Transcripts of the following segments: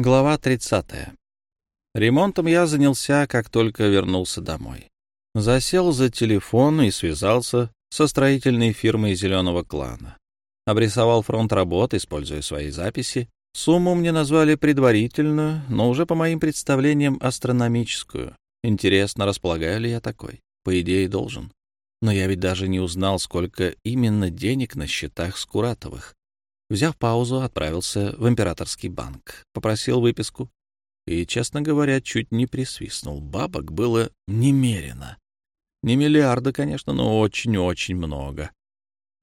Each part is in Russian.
Глава 30. Ремонтом я занялся, как только вернулся домой. Засел за телефон и связался со строительной фирмой «Зеленого клана». Обрисовал фронт работ, используя свои записи. Сумму мне назвали предварительную, но уже по моим представлениям астрономическую. Интересно, располагаю ли я такой? По идее, должен. Но я ведь даже не узнал, сколько именно денег на счетах Скуратовых. Взяв паузу, отправился в императорский банк, попросил выписку и, честно говоря, чуть не присвистнул. Бабок было немерено. Не миллиарда, конечно, но очень-очень много.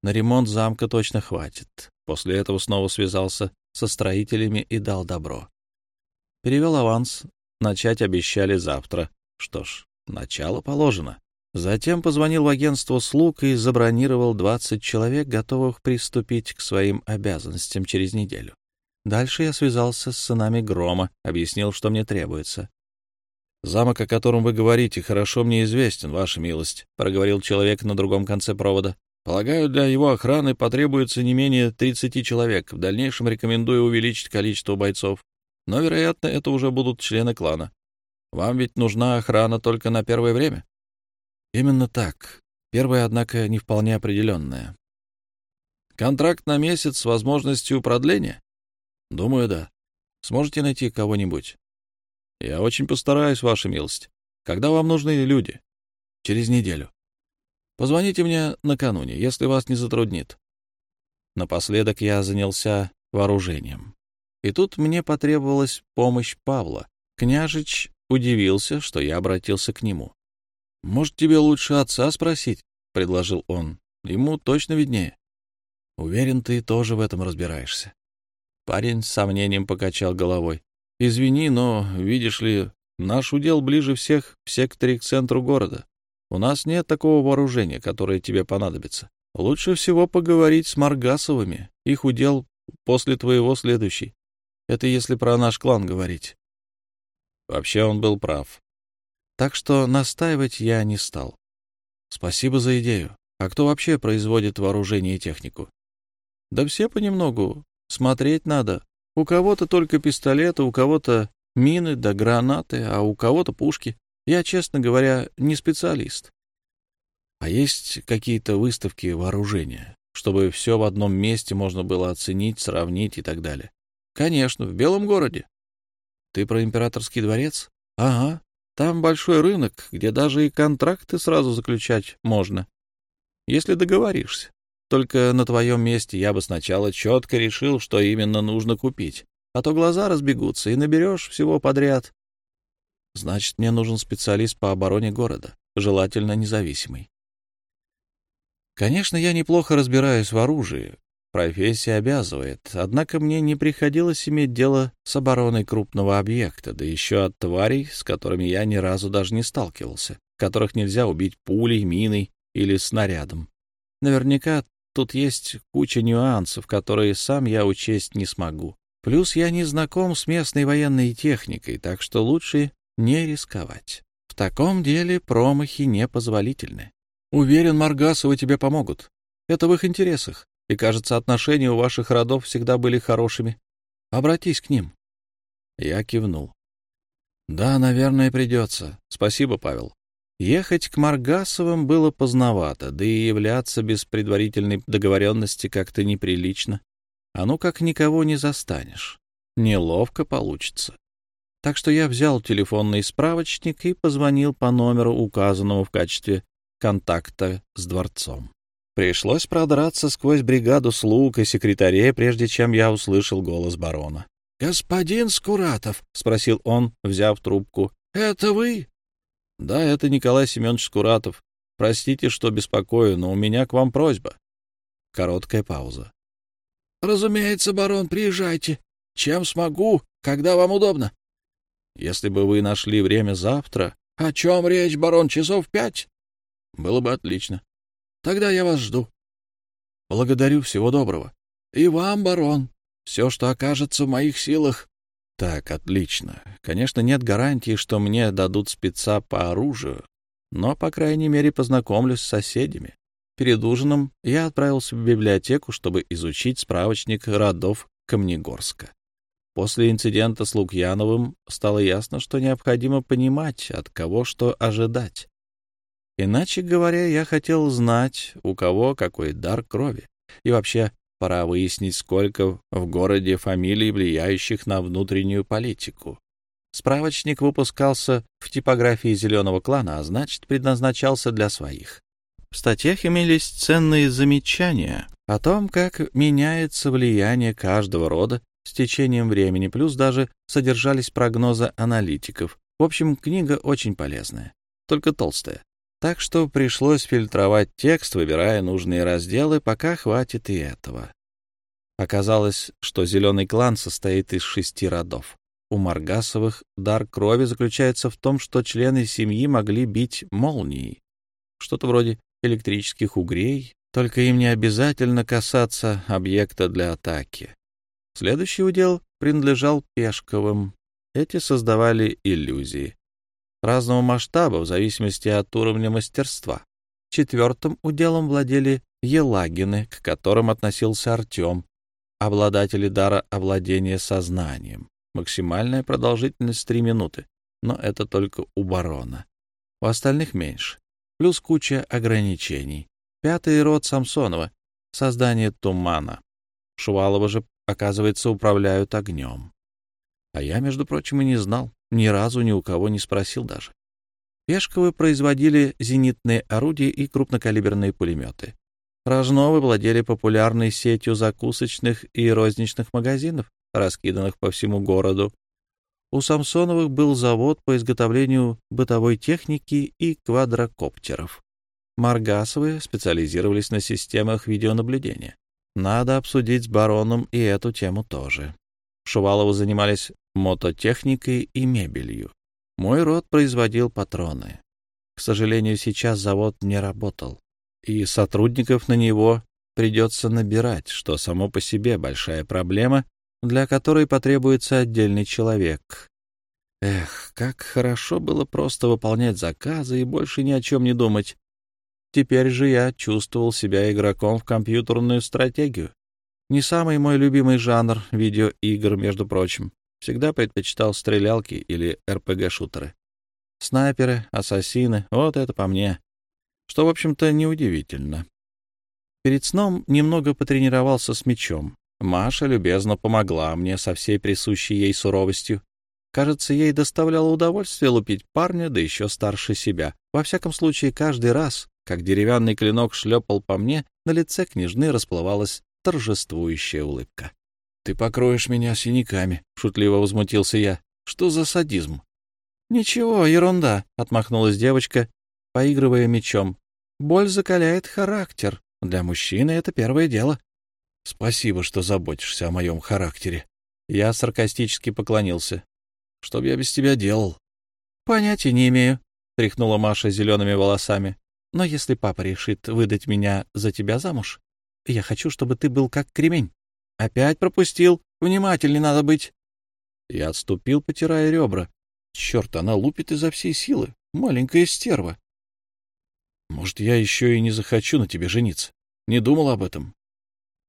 На ремонт замка точно хватит. После этого снова связался со строителями и дал добро. Перевел аванс. Начать обещали завтра. Что ж, начало положено. Затем позвонил в агентство слуг и забронировал 20 человек, готовых приступить к своим обязанностям через неделю. Дальше я связался с сынами Грома, объяснил, что мне требуется. «Замок, о котором вы говорите, хорошо мне известен, ваша милость», — проговорил человек на другом конце провода. «Полагаю, для его охраны потребуется не менее 30 человек. В дальнейшем рекомендую увеличить количество бойцов. Но, вероятно, это уже будут члены клана. Вам ведь нужна охрана только на первое время?» Именно так. Первое, однако, не вполне определенное. Контракт на месяц с возможностью продления? Думаю, да. Сможете найти кого-нибудь? Я очень постараюсь, ваша милость. Когда вам нужны люди? Через неделю. Позвоните мне накануне, если вас не затруднит. Напоследок я занялся вооружением. И тут мне потребовалась помощь Павла. Княжич удивился, что я обратился к нему. «Может, тебе лучше отца спросить?» — предложил он. «Ему точно виднее». «Уверен, ты тоже в этом разбираешься». Парень с сомнением покачал головой. «Извини, но, видишь ли, наш удел ближе всех в секторе к центру города. У нас нет такого вооружения, которое тебе понадобится. Лучше всего поговорить с Маргасовыми. Их удел после твоего следующий. Это если про наш клан говорить». Вообще он был прав. Так что настаивать я не стал. Спасибо за идею. А кто вообще производит вооружение и технику? Да все понемногу. Смотреть надо. У кого-то только пистолеты, у кого-то мины да гранаты, а у кого-то пушки. Я, честно говоря, не специалист. А есть какие-то выставки вооружения, чтобы все в одном месте можно было оценить, сравнить и так далее? Конечно, в Белом городе. Ты про императорский дворец? Ага, там большой рынок, где даже и контракты сразу заключать можно, если договоришься. Только на твоем месте я бы сначала четко решил, что именно нужно купить, а то глаза разбегутся, и наберешь всего подряд. Значит, мне нужен специалист по обороне города, желательно независимый. Конечно, я неплохо разбираюсь в оружии, Профессия обязывает, однако мне не приходилось иметь дело с обороной крупного объекта, да еще от тварей, с которыми я ни разу даже не сталкивался, которых нельзя убить пулей, миной или снарядом. Наверняка тут есть куча нюансов, которые сам я учесть не смогу. Плюс я не знаком с местной военной техникой, так что лучше не рисковать. В таком деле промахи непозволительны. Уверен, Маргасовы тебе помогут. Это в их интересах и, кажется, отношения у ваших родов всегда были хорошими. Обратись к ним. Я кивнул. Да, наверное, придется. Спасибо, Павел. Ехать к Маргасовым было поздновато, да и являться без предварительной договоренности как-то неприлично. А ну как никого не застанешь. Неловко получится. Так что я взял телефонный справочник и позвонил по номеру, указанному в качестве контакта с дворцом. Пришлось продраться сквозь бригаду слуг и секретарей, прежде чем я услышал голос барона. — Господин Скуратов, — спросил он, взяв трубку, — это вы? — Да, это Николай Семенович Скуратов. Простите, что беспокою, но у меня к вам просьба. Короткая пауза. — Разумеется, барон, приезжайте. Чем смогу, когда вам удобно. — Если бы вы нашли время завтра... — О чем речь, барон, часов пять? — Было бы отлично. Тогда я вас жду. Благодарю, всего доброго. И вам, барон. Все, что окажется в моих силах. Так, отлично. Конечно, нет гарантии, что мне дадут спеца по оружию, но, по крайней мере, познакомлюсь с соседями. Перед ужином я отправился в библиотеку, чтобы изучить справочник родов Камнегорска. После инцидента с Лукьяновым стало ясно, что необходимо понимать, от кого что ожидать. Иначе говоря, я хотел знать, у кого какой дар крови. И вообще, пора выяснить, сколько в городе фамилий, влияющих на внутреннюю политику. Справочник выпускался в типографии зеленого клана, а значит, предназначался для своих. В статьях имелись ценные замечания о том, как меняется влияние каждого рода с течением времени, плюс даже содержались прогнозы аналитиков. В общем, книга очень полезная, только толстая. Так что пришлось фильтровать текст, выбирая нужные разделы, пока хватит и этого. Оказалось, что зеленый клан состоит из шести родов. У Маргасовых дар крови заключается в том, что члены семьи могли бить молнией. Что-то вроде электрических угрей, только им не обязательно касаться объекта для атаки. Следующий удел принадлежал Пешковым. Эти создавали иллюзии. Разного масштаба в зависимости от уровня мастерства. Четвертым уделом владели Елагины, к которым относился Артем, обладатели дара овладения сознанием. Максимальная продолжительность — три минуты, но это только у барона. У остальных меньше. Плюс куча ограничений. Пятый род Самсонова — создание тумана. Шувалова же оказывается, управляют огнем. А я, между прочим, и не знал, ни разу ни у кого не спросил даже. Пешковы производили зенитные орудия и крупнокалиберные пулеметы. Рожновы владели популярной сетью закусочных и розничных магазинов, раскиданных по всему городу. У Самсоновых был завод по изготовлению бытовой техники и квадрокоптеров. Маргасовы специализировались на системах видеонаблюдения. Надо обсудить с бароном и эту тему тоже. Шуваловы занимались мототехникой и мебелью. Мой род производил патроны. К сожалению, сейчас завод не работал, и сотрудников на него придется набирать, что само по себе большая проблема, для которой потребуется отдельный человек. Эх, как хорошо было просто выполнять заказы и больше ни о чем не думать. Теперь же я чувствовал себя игроком в компьютерную стратегию. Не самый мой любимый жанр видеоигр, между прочим. Всегда предпочитал стрелялки или РПГ-шутеры. Снайперы, ассасины — вот это по мне. Что, в общем-то, неудивительно. Перед сном немного потренировался с мечом. Маша любезно помогла мне со всей присущей ей суровостью. Кажется, ей доставляло удовольствие лупить парня, да еще старше себя. Во всяком случае, каждый раз, как деревянный клинок шлепал по мне, на лице княжны расплывалась торжествующая улыбка. — Ты покроешь меня синяками, — шутливо возмутился я. — Что за садизм? — Ничего, ерунда, — отмахнулась девочка, поигрывая мечом. — Боль закаляет характер. Для мужчины это первое дело. — Спасибо, что заботишься о моем характере. Я саркастически поклонился. — Что б я без тебя делал? — Понятия не имею, — тряхнула Маша зелеными волосами. Но если папа решит выдать меня за тебя замуж, я хочу, чтобы ты был как кремень. Опять пропустил. Внимательней надо быть. Я отступил, потирая ребра. Черт, она лупит изо всей силы. Маленькая стерва. Может, я еще и не захочу на тебе жениться. Не думал об этом.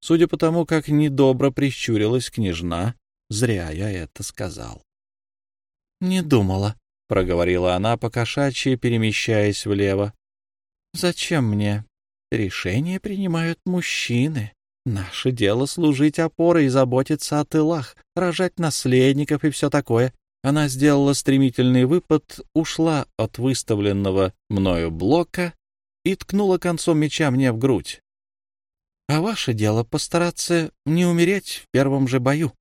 Судя по тому, как недобро прищурилась княжна, зря я это сказал. — Не думала, — проговорила она, покошачьи, перемещаясь влево. Зачем мне? Решения принимают мужчины. Наше дело служить опорой и заботиться о тылах, рожать наследников и все такое. Она сделала стремительный выпад, ушла от выставленного мною блока и ткнула концом меча мне в грудь. А ваше дело постараться не умереть в первом же бою.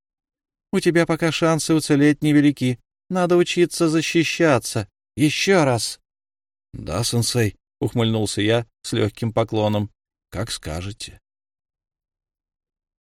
У тебя пока шансы уцелеть невелики. Надо учиться защищаться. Еще раз. — Да, сенсей, — ухмыльнулся я с легким поклоном. — Как скажете.